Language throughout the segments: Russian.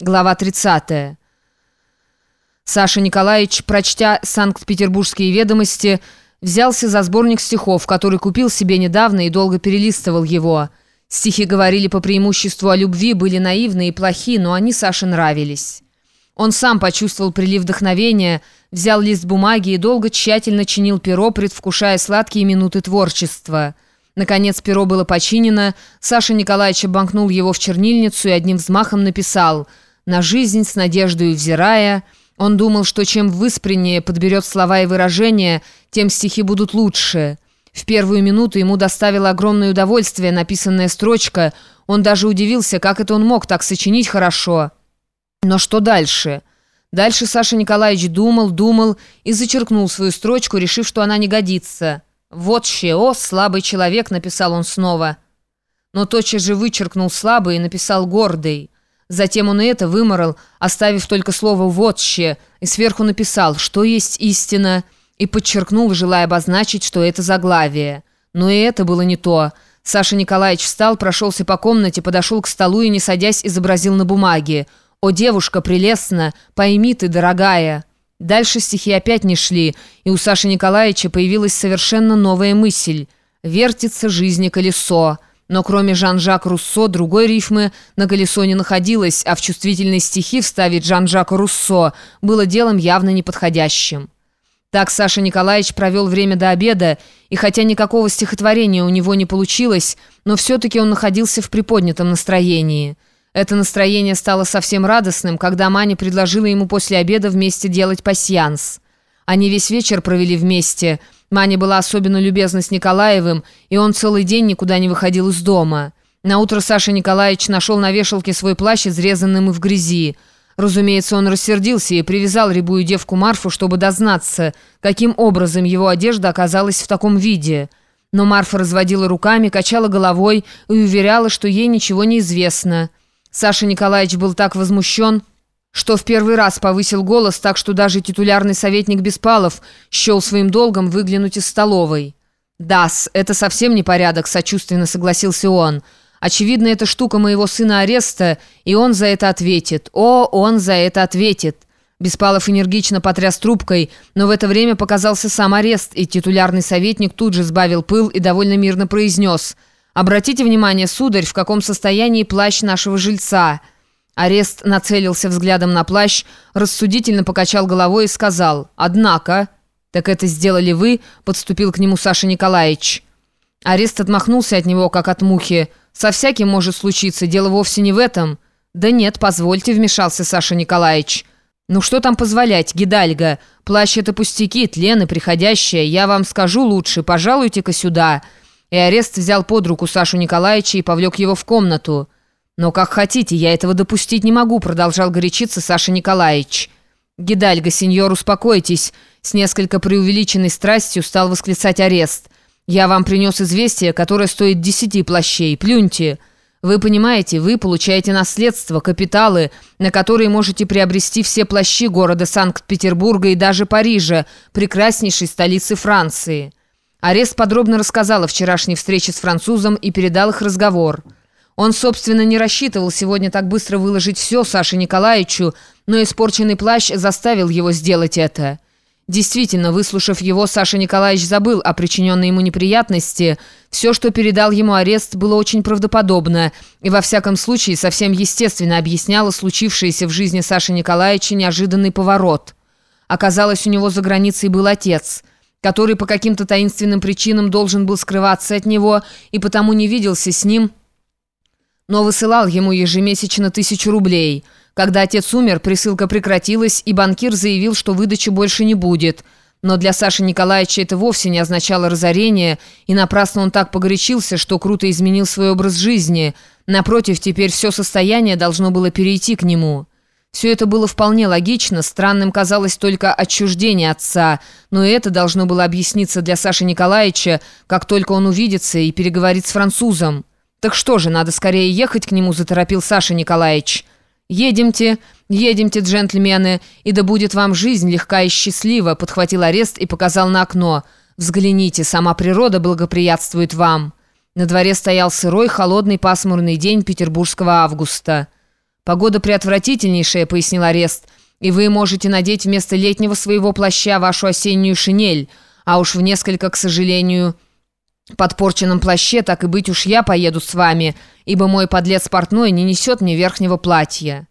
Глава 30. Саша Николаевич, прочтя «Санкт-Петербургские ведомости», взялся за сборник стихов, который купил себе недавно и долго перелистывал его. Стихи говорили по преимуществу о любви, были наивны и плохи, но они Саше нравились. Он сам почувствовал прилив вдохновения, взял лист бумаги и долго тщательно чинил перо, предвкушая сладкие минуты творчества – Наконец перо было починено, Саша Николаевич обанкнул его в чернильницу и одним взмахом написал «На жизнь с надеждой взирая». Он думал, что чем выспреннее подберет слова и выражения, тем стихи будут лучше. В первую минуту ему доставило огромное удовольствие написанная строчка. Он даже удивился, как это он мог так сочинить хорошо. Но что дальше? Дальше Саша Николаевич думал, думал и зачеркнул свою строчку, решив, что она не годится. «Вот о, слабый человек», — написал он снова. Но тотчас же вычеркнул слабый и написал гордый. Затем он и это выморал, оставив только слово «вотще», и сверху написал «что есть истина», и подчеркнул, желая обозначить, что это заглавие. Но и это было не то. Саша Николаевич встал, прошелся по комнате, подошел к столу и, не садясь, изобразил на бумаге. «О, девушка, прелестно! Пойми ты, дорогая!» Дальше стихи опять не шли, и у Саши Николаевича появилась совершенно новая мысль. «Вертится жизни колесо». Но кроме Жан-Жак Руссо другой рифмы на колесо не находилось, а в чувствительные стихи вставить Жан-Жака Руссо было делом явно неподходящим. Так Саша Николаевич провел время до обеда, и хотя никакого стихотворения у него не получилось, но все-таки он находился в приподнятом настроении – это настроение стало совсем радостным, когда Маня предложила ему после обеда вместе делать пасьянс. Они весь вечер провели вместе. Маня была особенно любезна с Николаевым, и он целый день никуда не выходил из дома. Наутро Саша Николаевич нашел на вешалке свой плащ, изрезанным и в грязи. Разумеется, он рассердился и привязал рябую девку Марфу, чтобы дознаться, каким образом его одежда оказалась в таком виде. Но Марфа разводила руками, качала головой и уверяла, что ей ничего не известно. Саша Николаевич был так возмущен, что в первый раз повысил голос, так что даже титулярный советник Беспалов счел своим долгом выглянуть из столовой. «Да-с, это совсем не порядок», — сочувственно согласился он. «Очевидно, это штука моего сына ареста, и он за это ответит. О, он за это ответит». Беспалов энергично потряс трубкой, но в это время показался сам арест, и титулярный советник тут же сбавил пыл и довольно мирно произнес — «Обратите внимание, сударь, в каком состоянии плащ нашего жильца». Арест нацелился взглядом на плащ, рассудительно покачал головой и сказал «Однако...» «Так это сделали вы?» — подступил к нему Саша Николаевич. Арест отмахнулся от него, как от мухи. «Со всяким может случиться, дело вовсе не в этом». «Да нет, позвольте», — вмешался Саша Николаевич. «Ну что там позволять, Гидальга? Плащ — это пустяки, тлены, приходящие. Я вам скажу лучше, пожалуйте-ка сюда». И арест взял под руку Сашу Николаевича и повлек его в комнату. «Но как хотите, я этого допустить не могу», продолжал горячиться Саша Николаевич. «Гидальга, сеньор, успокойтесь», с несколько преувеличенной страстью стал восклицать арест. «Я вам принес известие, которое стоит десяти плащей. Плюньте. Вы понимаете, вы получаете наследство, капиталы, на которые можете приобрести все плащи города Санкт-Петербурга и даже Парижа, прекраснейшей столицы Франции». Арест подробно рассказал о вчерашней встрече с французом и передал их разговор. Он, собственно, не рассчитывал сегодня так быстро выложить все Саше Николаевичу, но испорченный плащ заставил его сделать это. Действительно, выслушав его, Саша Николаевич забыл о причиненной ему неприятности. Все, что передал ему арест, было очень правдоподобно и, во всяком случае, совсем естественно объясняло случившееся в жизни Саши Николаевича неожиданный поворот. Оказалось, у него за границей был отец – который по каким-то таинственным причинам должен был скрываться от него и потому не виделся с ним, но высылал ему ежемесячно тысячу рублей. Когда отец умер, присылка прекратилась, и банкир заявил, что выдачи больше не будет. Но для Саши Николаевича это вовсе не означало разорение, и напрасно он так погорячился, что круто изменил свой образ жизни. Напротив, теперь все состояние должно было перейти к нему». Все это было вполне логично, странным казалось только отчуждение отца, но это должно было объясниться для Саши Николаевича, как только он увидится и переговорит с французом. «Так что же, надо скорее ехать к нему», — заторопил Саша Николаевич. «Едемте, едемте, джентльмены, и да будет вам жизнь легка и счастлива», — подхватил арест и показал на окно. «Взгляните, сама природа благоприятствует вам». На дворе стоял сырой, холодный, пасмурный день петербургского августа. «Погода приотвратительнейшая», — пояснил арест, «и вы можете надеть вместо летнего своего плаща вашу осеннюю шинель, а уж в несколько, к сожалению, подпорченном плаще, так и быть уж я поеду с вами, ибо мой подлец портной не несет мне верхнего платья».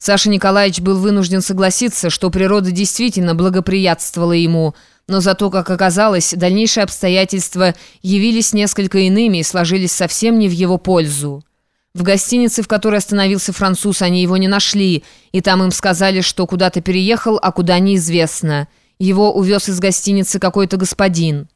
Саша Николаевич был вынужден согласиться, что природа действительно благоприятствовала ему, но зато, как оказалось, дальнейшие обстоятельства явились несколько иными и сложились совсем не в его пользу. В гостинице, в которой остановился француз, они его не нашли, и там им сказали, что куда-то переехал, а куда неизвестно. Его увез из гостиницы какой-то господин.